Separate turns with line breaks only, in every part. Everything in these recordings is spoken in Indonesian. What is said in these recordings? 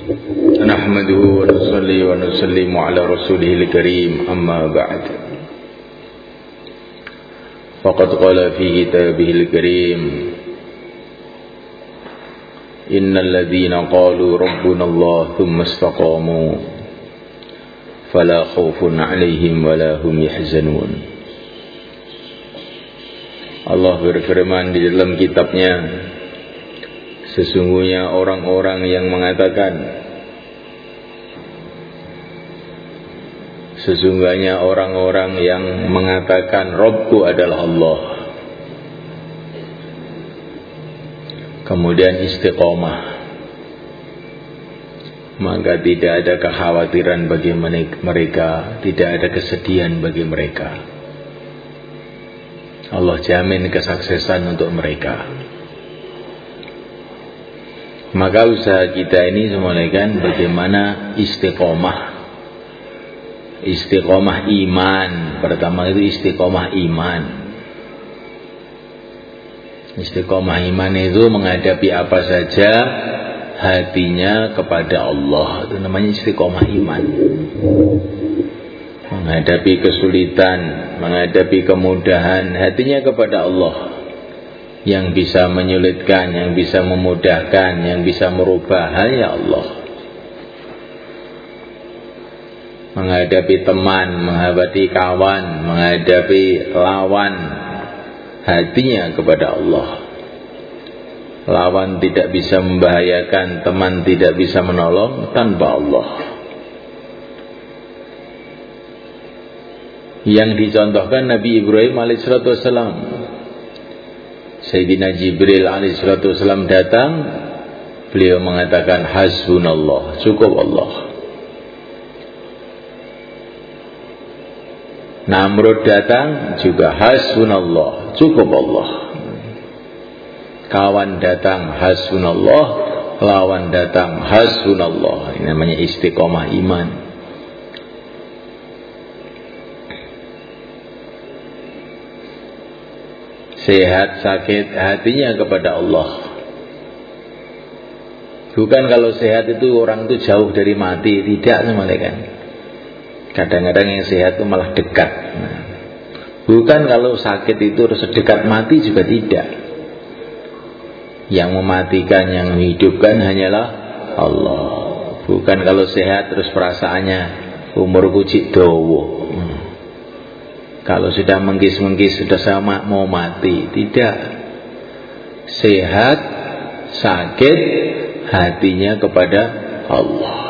نحمده ونصلي ونسلم على رسوله الكريم أما بعد. فقد قال في كتابه الكريم إن الذين قالوا ربنا الله ثم استقاموا فلا خوف عليهم ولا هم يحزنون. Allah berfirman di dalam kitabnya Sesungguhnya orang-orang yang mengatakan Sesungguhnya orang-orang yang mengatakan Robku adalah Allah. Kemudian istiqomah. Maka tidak ada kekhawatiran bagi mereka Tidak ada kesedihan bagi mereka. Allah jamin kesuksesan untuk mereka maka usaha kita ini semuanya kan bagaimana istiqomah. Istiqomah iman. Pertama itu istiqomah iman. Istiqomah iman itu menghadapi apa saja Hatinya kepada Allah. Itu namanya istiqomah iman. Menghadapi kesulitan Menghadapi kemudahan Hatinya kepada Allah yang bisa menyulitkan, yang bisa memudahkan, yang bisa merubah hanya Allah. Menghadapi teman, menghadapi kawan, menghadapi lawan, hatinya kepada Allah. Lawan tidak bisa membahayakan, teman tidak bisa menolong tanpa Allah. Yang dicontohkan Nabi Ibrahim alaihissalam Sayyidina Jibril alaihissalam datang beliau mengatakan hasbunallah cukup Allah. Namrud datang juga hasbunallah cukup Allah. Kawan datang hasbunallah. Lawan datang hasbunallah. Ini namanya istiqomah iman sehat sakit hatinya kepada Allah. Bukan kalau sehat itu orang itu jauh dari mati tidak semuanya kan. Kadang-kadang yang sehat itu malah dekat. Nah, bukan kalau sakit itu harus dekat mati juga tidak. Yang mematikan yang menghidupkan hanyalah Allah. Bukan kalau sehat terus perasaannya umur kucik dowo kalau sudah menggis-menggis sudah sama mau mati, tidak. Sehat, sakit, hatinya kepada Allah.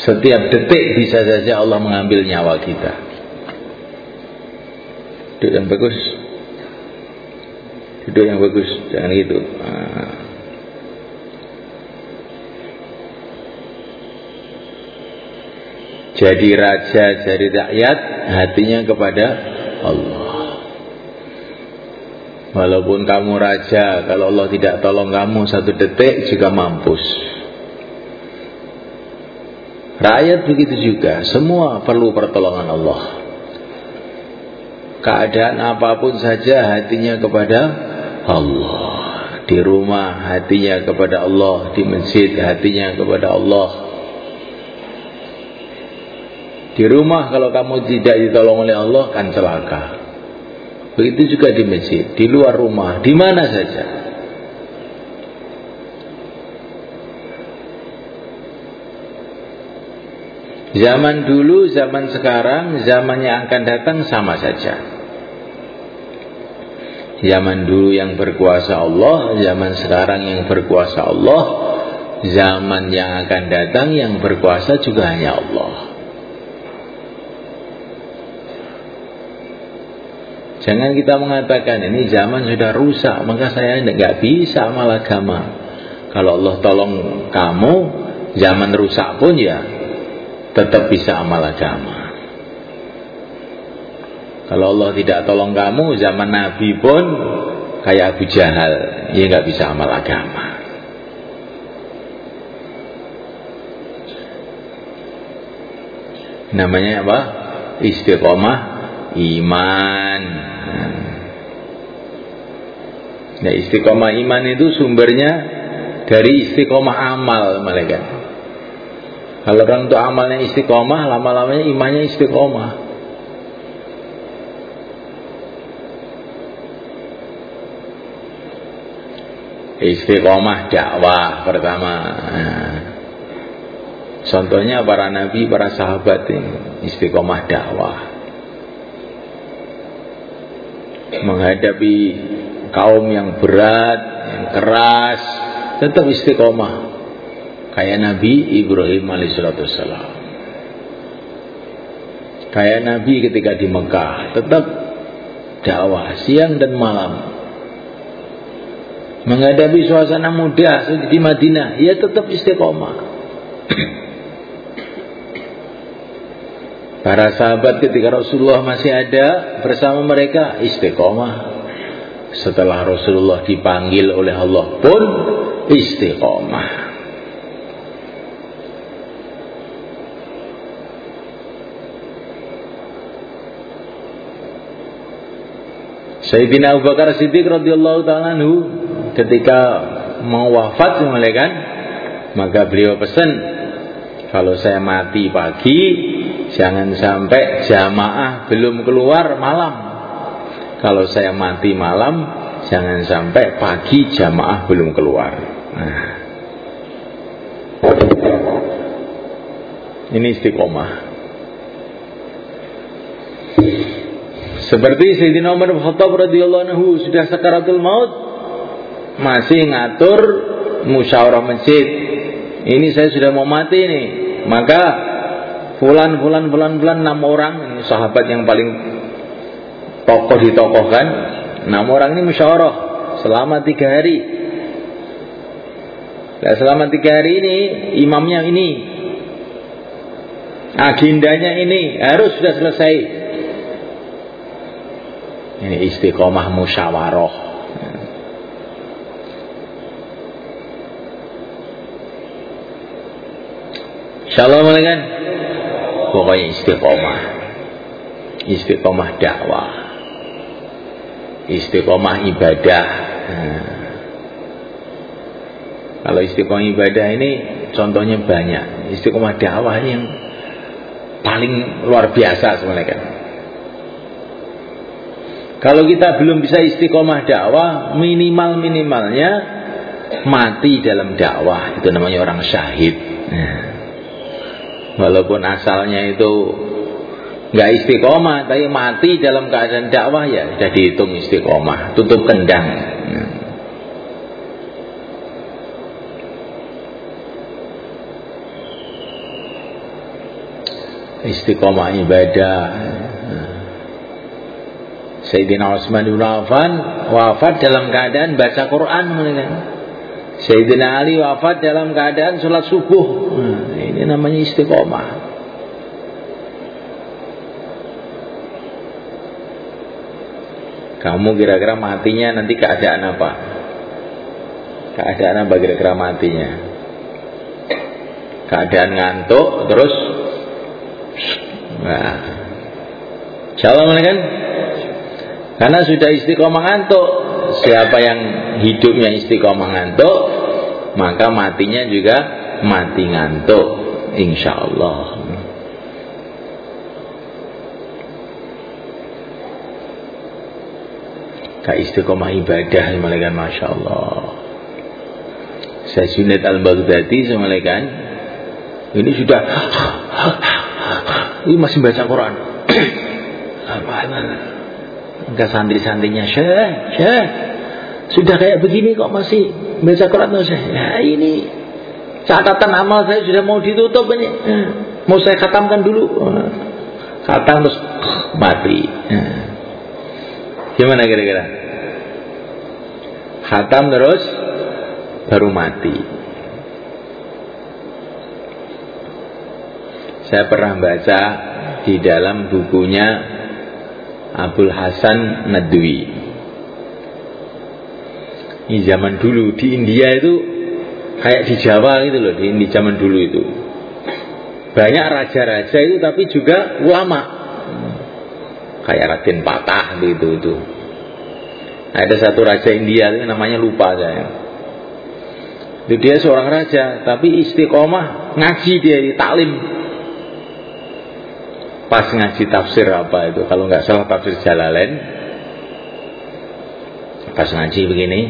Setiap detik bisa saja Allah mengambil nyawa kita. Duduk yang bagus. Duduk yang bagus, jangan gitu. Nah. Jadi raja, jadi rakyat, hatinya kepada Allah. Walaupun kamu raja, kalau Allah tidak tolong kamu satu detik juga mampus. Rakyat begitu juga, semua perlu pertolongan Allah. Keadaan apa pun saja hatinya kepada Allah. Di rumah hatinya kepada Allah, di masjid hatinya kepada Allah di rumah kalau kamu tidak ditolong oleh Allah kan celaka. Begitu juga di masjid, di luar rumah, di mana saja. Zaman dulu, zaman sekarang, zaman yang akan datang sama saja. Zaman dulu yang berkuasa Allah, zaman sekarang yang berkuasa Allah, zaman yang akan datang yang berkuasa juga hanya Allah. Jangan kita mengatakan ini zaman sudah rusak, maka saya tidak bisa amal agama. Kalau Allah tolong kamu, zaman rusak pun ya tetap bisa amal agama. Kalau Allah tidak tolong kamu, zaman Nabi pun kayak Abu Jahal, ya nggak bisa amal agama. Namanya apa? Istiqomah iman. Nah istiqomah iman itu sumbernya dari istiqomah amal malaikat. Kalau orang itu amalnya istiqomah, lama-lamanya imannya istiqomah. Istiqomah dakwah pertama. Contohnya para nabi, para sahabat ini istiqomah dakwah. Menghadapi kaum yang berat, yang keras, tetap istiqomah. Kayak Nabi Ibrahim alaihissalam. Kayak Nabi ketika di Mekah tetap dakwah siang dan malam. Menghadapi suasana muda di Madinah ia tetap istiqomah Para sahabat ketika Rasulullah masih ada bersama mereka istiqomah. Setelah Rasulullah dipanggil oleh Allah pun istiqomah. Sayyidina Abu Bakar Siddiq radhiyallahu taala ketika mau wafat kan maka beliau pesan kalau saya mati pagi jangan sampai jamaah belum keluar malam kalau saya mati malam jangan sampai pagi jamaah belum keluar Nah. Ini istiqomah. Seperti Sayyidina Umar bin Khattab radhiyallahu anhu sudah sakaratul maut masih ngatur musyawarah masjid. Ini saya sudah mau mati nih. Maka fulan fulan fulan fulan enam orang ini sahabat yang paling tokoh ditokohkan enam orang ini musyawarah selama tiga hari Nah, selama tiga hari ini imamnya ini, agendanya ini harus sudah selesai. Ini istiqomah musyawarah. Shalom kan? Pokoknya istiqomah. Istiqomah dakwah. Istiqomah ibadah. Nah. Kalau istiqomah ibadah ini contohnya banyak. Istiqomah dakwah yang paling luar biasa sebenarnya kan. Kalau kita belum bisa istiqomah dakwah, minimal-minimalnya mati dalam dakwah. Itu namanya orang syahid. Nah, walaupun asalnya itu nggak istiqomah, tapi mati dalam keadaan dakwah ya sudah dihitung istiqomah. Tutup kendang. Istiqomah ibadah. Sayyidina Utsman bin Affan wafat dalam keadaan baca Quran Sayyidina Ali wafat dalam keadaan sholat subuh. Ini namanya istiqomah. Kamu kira-kira matinya nanti keadaan apa? Keadaan apa kira-kira matinya? Keadaan ngantuk terus Nah, Shalom kan? Karena sudah istiqomah ngantuk. Siapa yang hidupnya istiqomah ngantuk, maka matinya juga mati ngantuk. Insya Allah. Kak istiqomah ibadah malaikat Masya Allah Saya Junaid al-Baghdadi malaikat Ini sudah ini masih baca Quran. Enggak santri-santrinya, Syekh, Syekh. Sudah kayak begini kok masih baca Quran tuh Syekh. Ya ini catatan amal saya sudah mau ditutup ini. Mau saya khatamkan dulu. Khatam terus mati. Gimana kira-kira? Khatam terus baru mati. Saya pernah baca di dalam bukunya Abdul Hasan Nadwi. Ini zaman dulu di India itu kayak di Jawa gitu loh, di, di zaman dulu itu. Banyak raja-raja itu tapi juga ulama. Kayak Raden Patah gitu itu. Ada satu raja India itu namanya lupa saya. Itu dia seorang raja, tapi istiqomah ngaji dia di taklim. Pas ngaji tafsir apa itu? Kalau nggak salah tafsir Jalalain. Pas ngaji begini,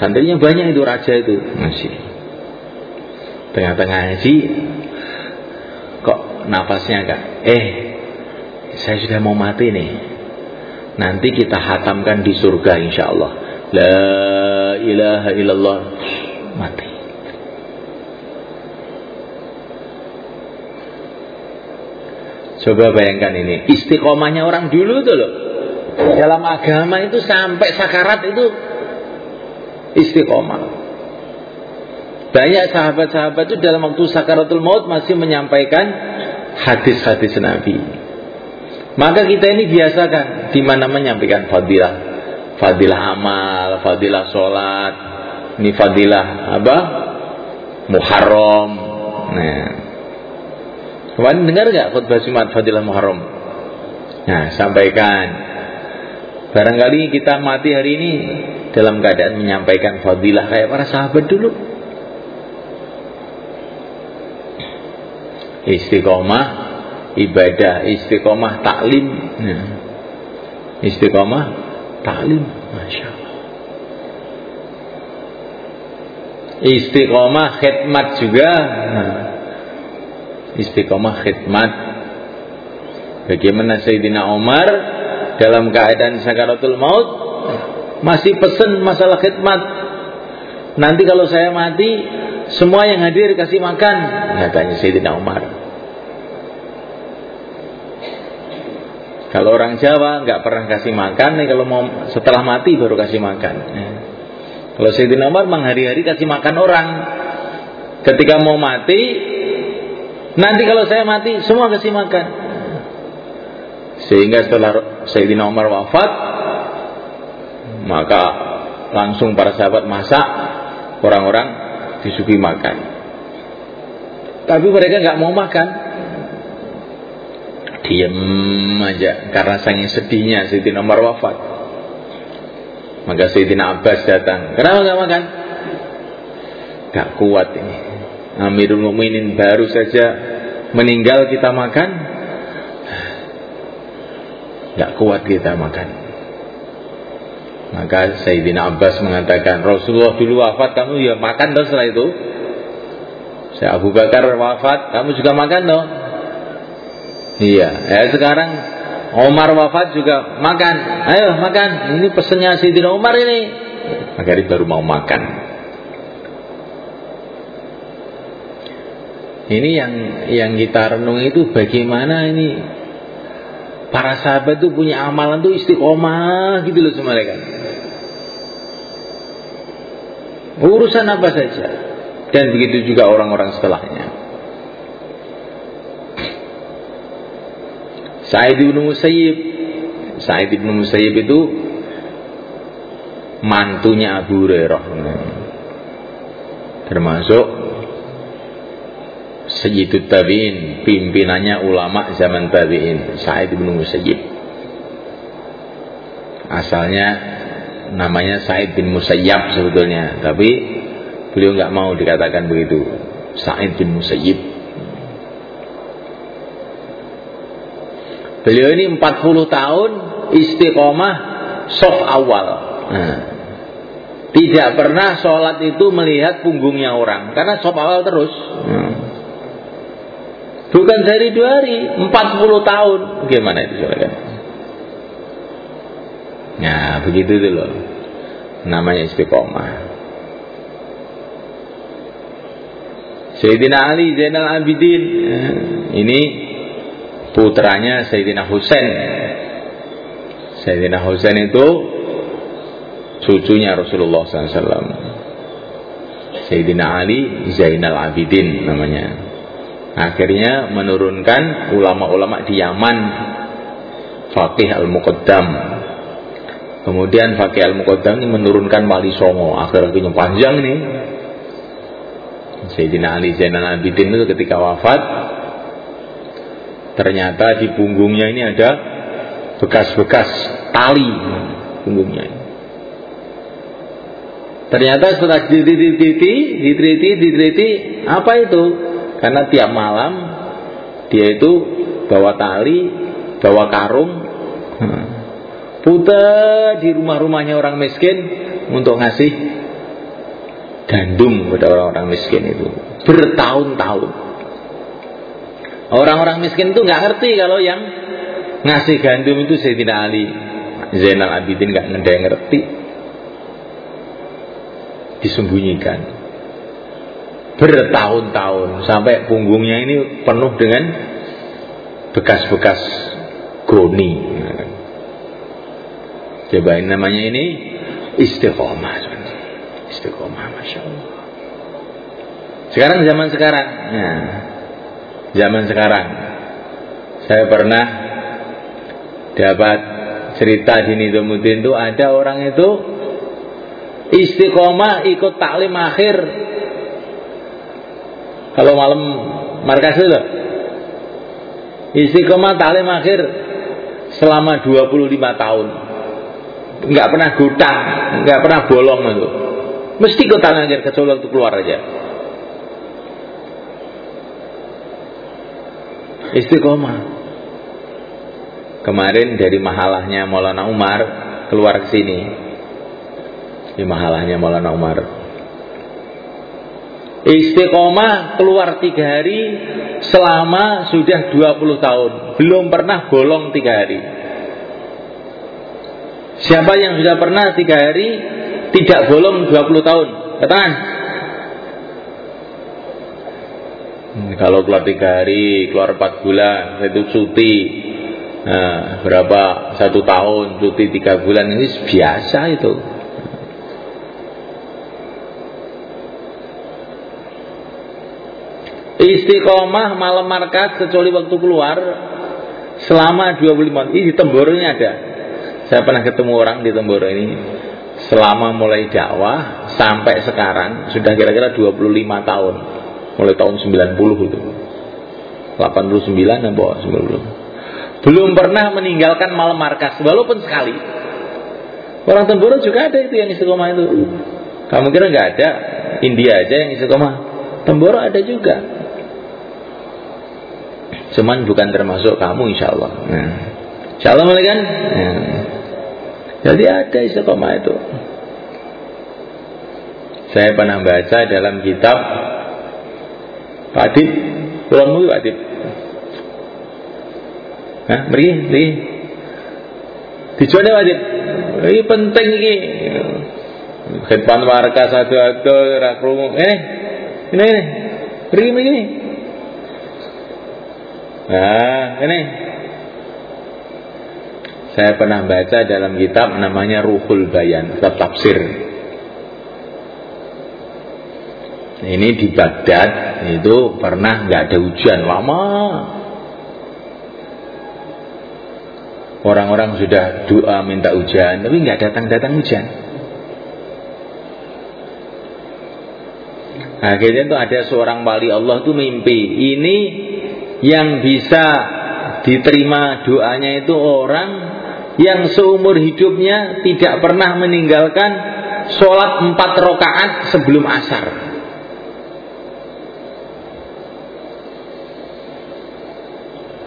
santrinya banyak itu raja itu ngaji. Tengah-tengah ngaji, kok nafasnya kak? Eh, saya sudah mau mati nih. Nanti kita hatamkan di surga insya Allah. La ilaha illallah mati. Coba bayangkan ini, istiqomahnya orang dulu tuh loh. Dalam agama itu sampai sakarat itu istiqomah. Banyak sahabat-sahabat itu dalam waktu sakaratul maut masih menyampaikan hadis-hadis Nabi. Maka kita ini biasakan di mana menyampaikan fadilah, fadilah amal, fadilah sholat, ini fadilah apa? Muharram. Nah, kemarin dengar nggak khutbah Jumat fadilah Muharram? Nah, sampaikan. Barangkali kita mati hari ini dalam keadaan menyampaikan fadilah kayak para sahabat dulu. Istiqomah ibadah, istiqomah taklim. Nah, istiqomah taklim, masya Allah. Istiqomah khidmat juga. Nah, istiqomah khidmat. Bagaimana Sayyidina Umar dalam keadaan sakaratul maut masih pesan masalah khidmat. Nanti kalau saya mati, semua yang hadir kasih makan, katanya Sayyidina Umar. Kalau orang Jawa nggak pernah kasih makan, nih kalau mau setelah mati baru kasih makan. Kalau Sayyidina Umar memang hari-hari kasih makan orang. Ketika mau mati, nanti kalau saya mati semua kasih makan. Sehingga setelah Sayyidina Umar wafat, maka langsung para sahabat masak, orang-orang disuguhi makan. Tapi mereka nggak mau makan, diam aja karena saking sedihnya Sayyidina Umar wafat. Maka Sayyidina Abbas datang. Kenapa nggak makan? Gak kuat ini. Amirul Mukminin baru saja meninggal kita makan. Gak kuat kita makan. Maka Sayyidina Abbas mengatakan Rasulullah dulu wafat kamu ya makan dong setelah itu. Saya Abu Bakar wafat kamu juga makan dong. Iya, ya sekarang Omar wafat juga makan. Ayo makan. Ini pesennya Sayyidina Umar ini. Maka dia baru mau makan. Ini yang yang kita renung itu bagaimana ini para sahabat itu punya amalan tuh istiqomah gitu loh sama mereka. Urusan apa saja. Dan begitu juga orang-orang setelahnya. Sa'id bin Musayyib Sa'id bin Musayyib itu mantunya Abu Hurairah termasuk Sayyidut Tabi'in pimpinannya ulama zaman Tabi'in. Sa'id bin Musayyib. Asalnya namanya Sa'id bin Musayyab sebetulnya. Tapi beliau nggak mau dikatakan begitu. Sa'id bin Musayyib. Beliau ini 40 tahun istiqomah soft awal. Nah, tidak pernah sholat itu melihat punggungnya orang. Karena soft awal terus. Bukan sehari dua hari, 40 tahun. Gimana itu saudara? Nah, begitu itu loh. Namanya istiqomah. Sayyidina Ali Zainal Abidin ini putranya Sayyidina Husain. Sayyidina Husain itu cucunya Rasulullah SAW. Sayyidina Ali Zainal Abidin namanya. Akhirnya menurunkan ulama-ulama di Yaman Faqih Al-Muqaddam Kemudian Faqih Al-Muqaddam ini menurunkan Wali Songo Akhir-akhirnya panjang nih Sayyidina Ali Zainal Abidin itu ketika wafat Ternyata di punggungnya ini ada bekas-bekas tali punggungnya. Ternyata setelah diteliti, diteliti, diteliti, apa itu? Karena tiap malam dia itu bawa tali, bawa karung, hmm, putar di rumah-rumahnya orang miskin untuk ngasih gandum kepada orang-orang miskin itu. Bertahun-tahun. Orang-orang miskin itu nggak ngerti kalau yang ngasih gandum itu Sayyidina Ali. Zainal Abidin nggak ngerti. Disembunyikan bertahun-tahun sampai punggungnya ini penuh dengan bekas-bekas goni. Coba namanya ini istiqomah. Istiqomah, masya Allah. Sekarang zaman sekarang, ya, zaman sekarang, saya pernah dapat cerita di Nidomudin itu ada orang itu istiqomah ikut taklim akhir kalau malam markas itu istiqomah taklim akhir selama 25 tahun. Nggak pernah gutang nggak pernah bolong itu. Mesti ikut taklim akhir kecuali waktu keluar aja. Istiqomah. Kemarin dari mahalahnya Maulana Umar keluar ke sini. Ini mahalahnya Maulana Umar. Istiqomah keluar tiga hari selama sudah 20 tahun. Belum pernah bolong tiga hari. Siapa yang sudah pernah tiga hari tidak bolong 20 tahun? Katakan. Hmm, kalau keluar tiga hari, keluar empat bulan, itu cuti. Nah, berapa satu tahun, cuti tiga bulan ini biasa itu. Istiqomah malam markas kecuali waktu keluar selama 25 ini di Temboro ini ada. Saya pernah ketemu orang di Temboro ini selama mulai dakwah sampai sekarang sudah kira-kira 25 tahun. Mulai tahun 90 itu. 89 apa 90. Belum pernah meninggalkan malam markas walaupun sekali. Orang Temboro juga ada itu yang istiqomah itu. Kamu kira nggak ada? India aja yang istiqomah. Temboro ada juga. Cuman bukan termasuk kamu insya Allah. Nah. Insya Allah kan? Nah. Jadi ada istiqomah itu. Saya pernah baca dalam kitab pulang dulu Pak Adib. Nah, pergi, pergi. Dijual Pak Adib. Ini penting ini. Khidmat warga satu-satu, rakrungu. Ini, ini, ini. Pergi, pergi. Nah, ini saya pernah baca dalam kitab namanya Ruhul Bayan, kitab tafsir. Ini di Baghdad itu pernah nggak ada hujan lama. Orang-orang sudah doa minta hujan, tapi nggak datang-datang hujan. Akhirnya itu ada seorang wali Allah tuh mimpi. Ini yang bisa diterima doanya itu orang yang seumur hidupnya tidak pernah meninggalkan sholat empat rakaat sebelum asar.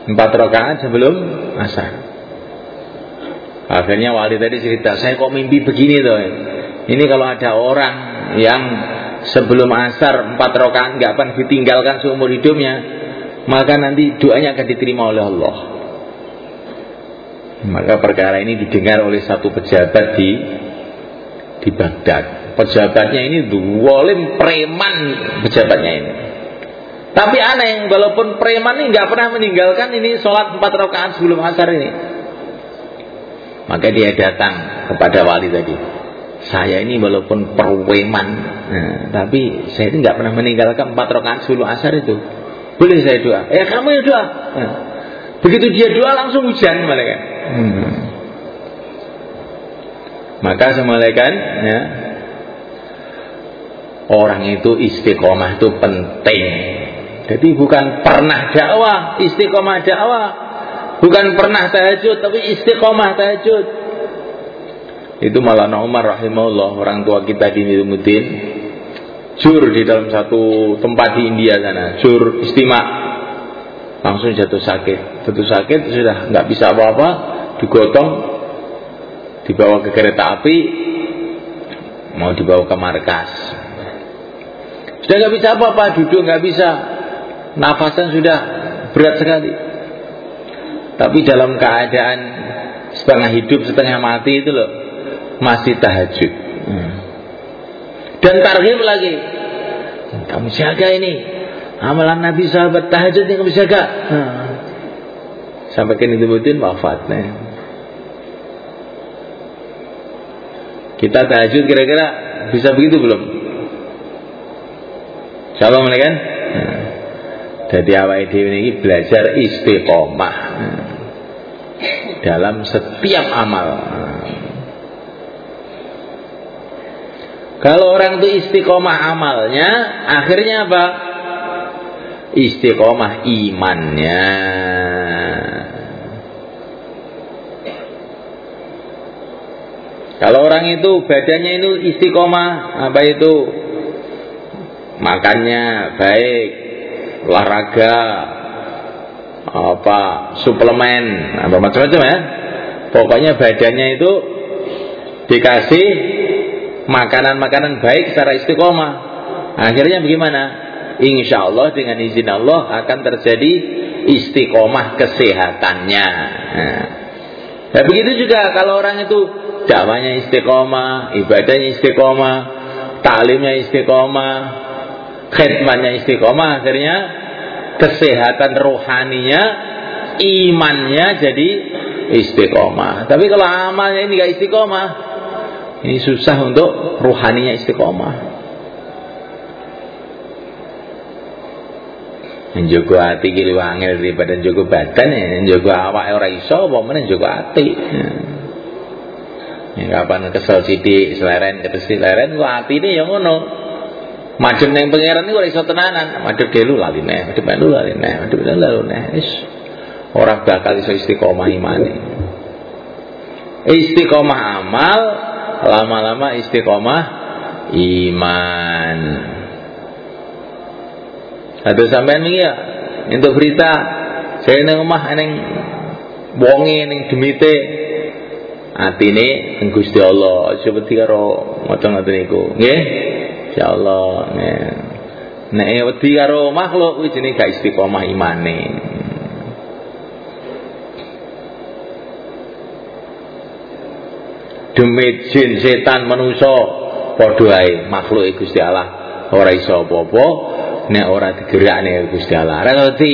Empat rakaat sebelum asar. Akhirnya wali tadi cerita, saya kok mimpi begini tuh. Ini kalau ada orang yang sebelum asar empat rakaat nggak pernah ditinggalkan seumur hidupnya, maka nanti doanya akan diterima oleh Allah. Maka perkara ini didengar oleh satu pejabat di di Baghdad. Pejabatnya ini walim preman pejabatnya ini. Tapi aneh, walaupun preman ini nggak pernah meninggalkan ini sholat empat rakaat sebelum asar ini. Maka dia datang kepada wali tadi. Saya ini walaupun perweman, nah, tapi saya ini nggak pernah meninggalkan empat rakaat sebelum asar itu. Boleh saya doa? Eh kamu yang doa. Nah, begitu dia doa langsung hujan malaikat. Hmm. Maka semalaikat ya, orang itu istiqomah itu penting. Jadi bukan pernah dakwah, istiqomah dakwah. Bukan pernah tahajud, tapi istiqomah tahajud. Itu malah Umar rahimahullah orang tua kita di Nizamudin jur di dalam satu tempat di India sana, jur istimak. Langsung jatuh sakit, jatuh sakit sudah nggak bisa apa-apa, digotong, dibawa ke kereta api, mau dibawa ke markas. Sudah nggak bisa apa-apa, duduk nggak bisa, nafasan sudah berat sekali. Tapi dalam keadaan setengah hidup, setengah mati itu loh, masih tahajud. Hmm. Dan tarhib lagi. Kamu jaga ini. Amalan Nabi sahabat tahajud yang kamu jaga. Hmm. Sampai kini disebutin wafatnya. Kita tahajud kira-kira bisa begitu belum? Shalom kan? Hmm. Jadi awal ini belajar istiqomah dalam setiap amal. Kalau orang itu istiqomah amalnya, akhirnya apa? Istiqomah imannya. Kalau orang itu badannya itu istiqomah, apa itu? Makannya baik, olahraga, apa suplemen, apa macam-macam ya. Pokoknya badannya itu dikasih makanan-makanan baik secara istiqomah. Akhirnya bagaimana? Insya Allah dengan izin Allah akan terjadi istiqomah kesehatannya. Nah, nah begitu juga kalau orang itu dakwanya istiqomah, ibadahnya istiqomah, taklimnya istiqomah, khidmatnya istiqomah, akhirnya kesehatan rohaninya, imannya jadi istiqomah. Tapi kalau amalnya ini gak istiqomah, ini susah untuk ruhaninya istiqomah. Menjogo hati ki angel daripada njogo badan ya, njogo awak ora iso apa meneh njogo ati. Ya kapan kesel sithik seleren ketes seleren kok atine ya ngono. Madhep ning pangeran iku ora iso tenanan, madhep gelu lali neh, madhep lali neh, madhep lalu neh. Wis ora bakal iso istiqomah imane. Istiqomah amal lama-lama istiqomah iman. Ada sampean ya untuk berita saya neng omah neng bongi neng demite atine teng Gusti Allah aja wedi karo maca ngoten niku. Nggih? Insyaallah nggih. Nek wedi karo makhluk kuwi jenenge gak istiqomah imane demit jin setan manusa padha ae makhluk Gusti Allah. Ora iso apa-apa nek ora digerakne Gusti Allah. Ora ngerti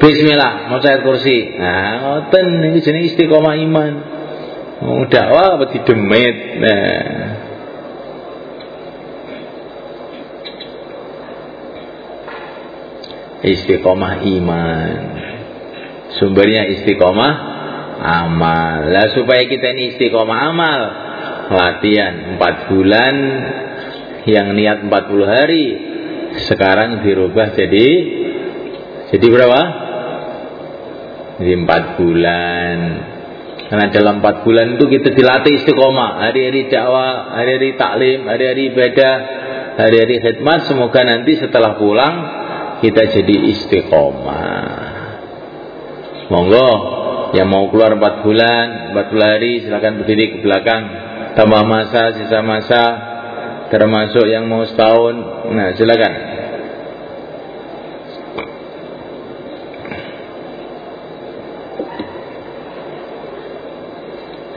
bismillah maca ayat kursi. Nah ngoten iki jenenge istiqomah iman. Oh, dakwah apa didemit nah. Istiqomah iman. Sumbernya istiqomah amal. Lah supaya kita ini istiqomah amal, latihan 4 bulan yang niat 40 hari sekarang dirubah jadi jadi berapa? Jadi 4 bulan. Karena dalam 4 bulan itu kita dilatih istiqomah, hari-hari dakwah, hari-hari taklim, hari-hari ibadah, hari-hari khidmat, semoga nanti setelah pulang kita jadi istiqomah. Monggo yang mau keluar 4 bulan, 40 hari silakan berdiri ke belakang. Tambah masa, sisa masa, termasuk yang mau setahun. Nah, silakan.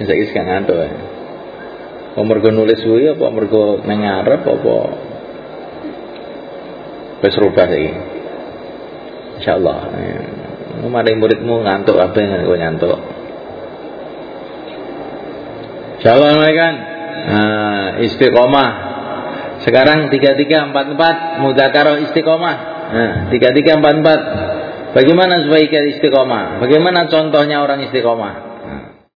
Saya iskan ngantuk ya. Apa mergo nulis suwi apa mergo nang ngarep apa wis rubah saiki. Insyaallah. Ya. Mari muridmu ngantuk apa yang gue ngantuk. Shalom kan. Nah, istiqomah. Sekarang tiga tiga empat empat mudakaro istiqomah. Nah, tiga tiga empat empat. Bagaimana supaya istiqomah? Bagaimana contohnya orang istiqomah?